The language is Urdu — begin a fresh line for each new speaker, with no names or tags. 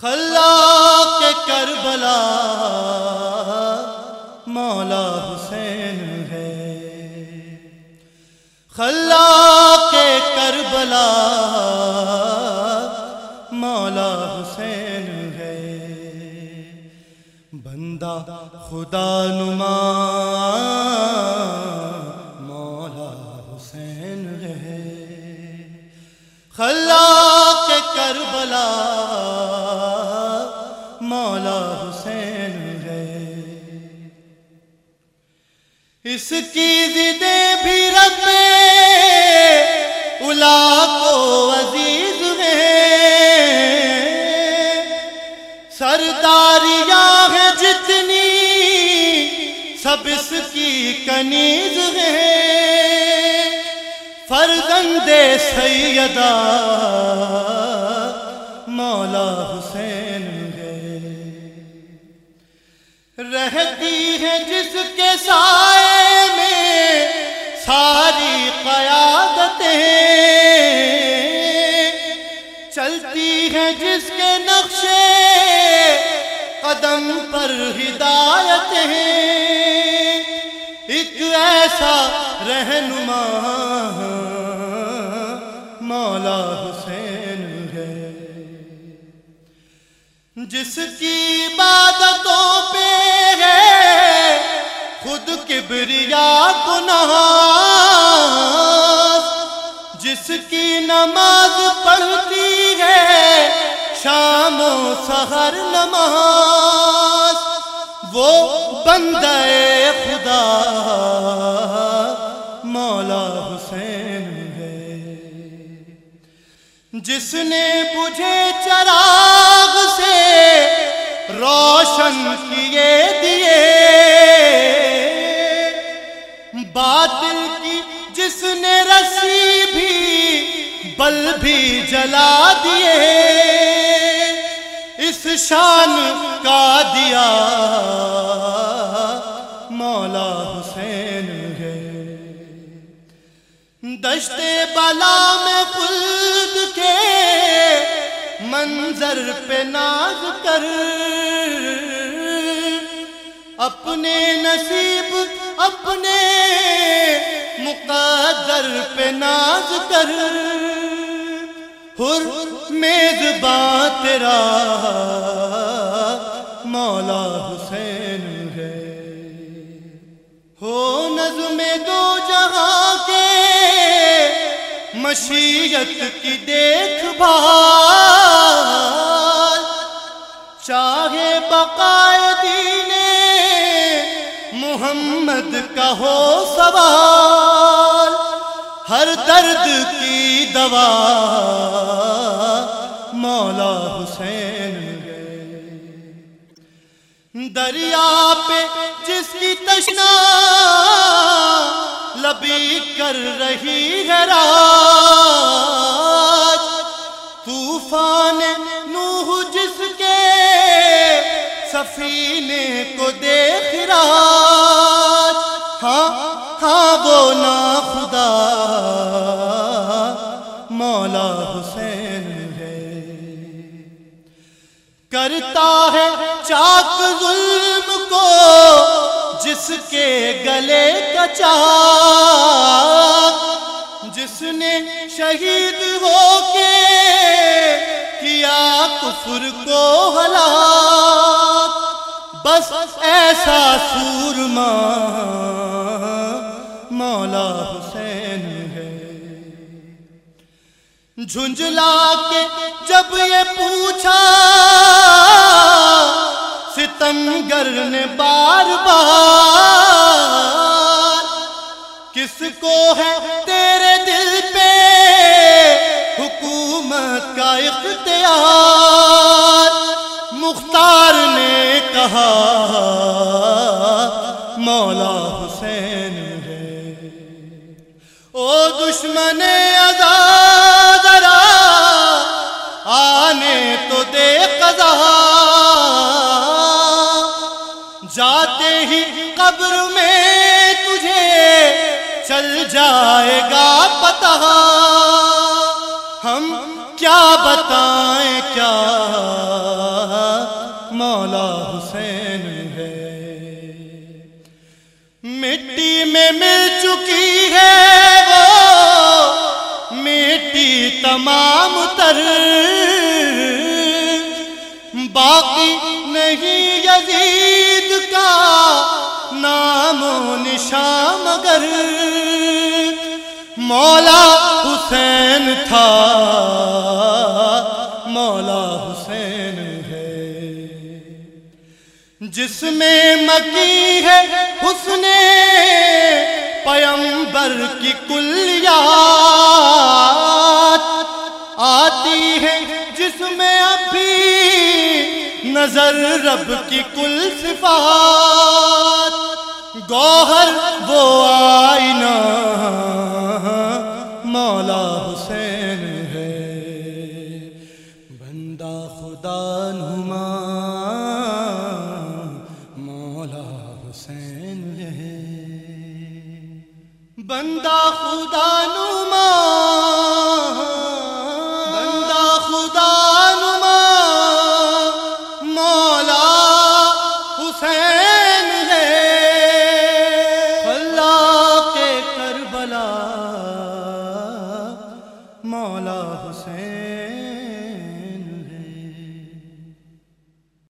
خلا کے کربلا مولا حسین ہے۔ خلا کے کربلا مولا حسین ہے۔ بندہ خدا نما مولا حسین ہے۔ خلا کربلا مولا حسین ہے۔ اس کی زدیں بھی رب الا کو عزیز ہے۔ سرداریاں ہیں جتنی، سب اس کی کنیز ہے۔ فرزند سیدہ مولا حسین ہے رہتی ہے جس کے سائے میں ساری قیادتیں۔ چلتی ہے جس کے نقشے قدم پر ہدایت ایک ایسا رہنما مولا حسین۔ جس کی عبادتوں پہ ہے، خود کبریا گناہ جس کی نماز پڑھتی ہے، شام و سحر نماز، وہ بندے خدا مولا حسین ہے۔ جس نے بجھے چراغ سے روشن کیے دیے۔ باطل کی جس نے رسی بھی، بل بھی جلا دیے۔ اس شان کا دیا مولا حسین ہے۔ دشت بلا میں خلد منظر پہ ناز کر۔ اپنے نصیب، اپنے مقدر پہ ناز کر۔ ہر میزباں تیرا مولا حسین ہے۔ ہو نظم دو جہاں کے مشیت کی دیکھ بھال۔ چاہے محمد کا ہو سوال، ہر درد کی دوا مولا حسین دریا پہ جس کی تشنا لبی کر رہی ہے رات طوفان سفینے کو دیکھ رات ہاں ہاں وہ نا خدا۔ مولا حسین ہے۔ کرتا ہے چاک ظلم کو جس کے گلے کا چاک۔ جس نے شہید ہو کے کیا کفر کو ہلاک۔ بس ایسا سورما مولا حسین ہے۔ جھنجلا کے جب یہ پوچھا، ستمگر نے بار بار، کس کو ہے تیرے دل پہ حکومت کا اختیار؟ جائے گا پتہ۔ ہم کیا بتائیں کیا؟ مولا حسین ہے۔ مٹی میں مل چکی ہے وہ۔ مٹی تمام تر۔ باقی نہیں یزید کا نام و نشان مگر۔ مولا حسین تھا۔ مولا حسین ہے۔ جس میں مکی ہے حسن پیمبر کی کلیات آتی ہے۔ جس میں ابھی نظر رب کی کل صفات۔ گوہر وہ آئینہ مولا حسین ہے۔ بندہ خدا نما مولا حسین ہے۔ بندہ خدا نما۔